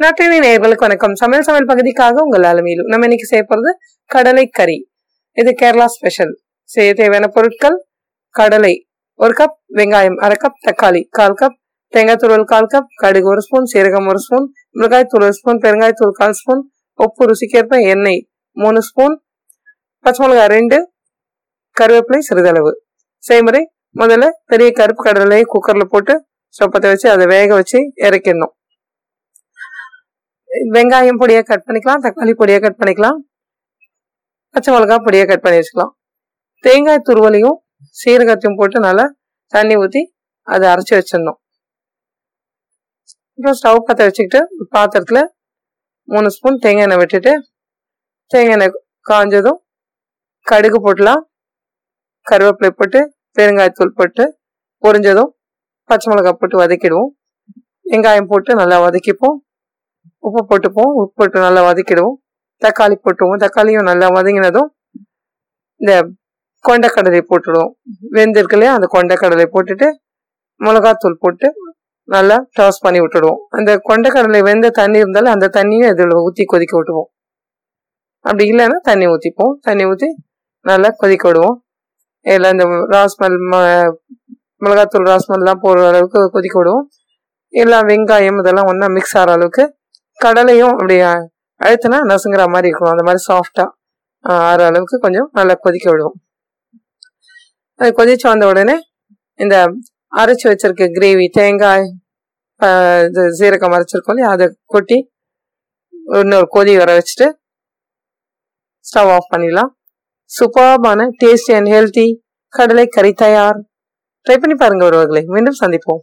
நாட்டினை நேர்களுக்கு வணக்கம். சமையல் சமையல் பகுதிக்காக உங்கள் அலுமையிலும் நம்ம இன்னைக்கு செய்ய போறது கடலை கறி. இது கேரளா ஸ்பெஷல். செய்ய தேவையான பொருட்கள் கடலை ஒரு கப் வெங்காயம் அரை கப் தக்காளி கால் கப் தேங்காய் துருவல் கால் கப் கடுகு ஒரு ஸ்பூன் சீரகம் ஒரு ஸ்பூன் மிளகாய் தூள் ஒரு ஸ்பூன் பெருங்காய் தூள் கால் ஸ்பூன் உப்பு ருசிக்கேற்ப எண்ணெய் மூணு ஸ்பூன் பச்சை மிளகாய் ரெண்டு கருவேப்பிலை சிறிதளவு. செய்முறை முதல்ல பெரிய கருப்பு கடலையை குக்கரில் போட்டு சொப்பத்தை வச்சு அதை வேக வச்சு இறக்கிடணும். வெங்காயம் பொடியாக கட் பண்ணிக்கலாம் தக்காளி பொடியாக கட் பண்ணிக்கலாம் பச்சை மிளகாய் பொடியாக கட் பண்ணி வச்சுக்கலாம். தேங்காய் துருவலையும் சீரகத்தையும் போட்டு நல்லா தண்ணி ஊற்றி அதை அரைச்சி வச்சிடணும். அப்புறம் ஸ்டவ் பற்ற வச்சுக்கிட்டு பாத்திரத்தில் மூணு ஸ்பூன் தேங்காய் எண்ணெய் விட்டுட்டு தேங்காய் எண்ணெய் காஞ்சதும் கடுகு போட்டலாம் கருவேப்பிலை போட்டு பெருங்காயத்தூள் போட்டு பொரிஞ்சதும் பச்சை மிளகாய் போட்டு வதக்கிடுவோம். வெங்காயம் போட்டு நல்லா வதக்கிப்போம். உப்பு போட்டுப்போம் உப்பு போட்டு நல்லா வதக்கிடுவோம். தக்காளி போட்டுவோம் தக்காளியும் நல்லா வதங்கினதும் இந்த கொண்டைக்கடலை போட்டுடுவோம் வெந்திருக்கு இல்லையா அந்த கொண்டைக்கடலை போட்டுட்டு மிளகாத்தூள் போட்டு நல்லா டாஸ் பண்ணி விட்டுடுவோம். அந்த கொண்டைக்கடலை வெந்த தண்ணி இருந்தாலும் அந்த தண்ணியும் இதில் ஊற்றி கொதிக்க விட்டுவோம் அப்படி இல்லைன்னா தண்ணி ஊற்றிப்போம் தண்ணி ஊற்றி நல்லா கொதிக்க விடுவோம். இதில் இந்த ராஸ்மல் மிளகாத்தூள் ராஸ்மல்லாம் போடுற அளவுக்கு கொதிக்க விடுவோம். எல்லாம் வெங்காயம் இதெல்லாம் ஒன்றா மிக்ஸ் ஆகிற அளவுக்கு கடலையும் அப்படி அழுத்தினா நசுங்குற மாதிரி இருக்கும். அந்த மாதிரி சாஃப்டாக ஆற அளவுக்கு கொஞ்சம் நல்லா கொதிக்க விடுவோம் அது கொதிச்சு வந்த உடனே இந்த அரைச்சி வச்சிருக்க கிரேவி தேங்காய் இது சீரகம் அரைச்சிருக்கோம் இல்லையா? அதை கொட்டி இன்னொரு கொதி வர வச்சுட்டு ஸ்டவ் ஆஃப் பண்ணிடலாம். சூப்பர்பான டேஸ்டி அண்ட் ஹெல்த்தி கடலை கறி தயார். ட்ரை பண்ணி பாருங்க ஒருவர்களை மீண்டும் சந்திப்போம்.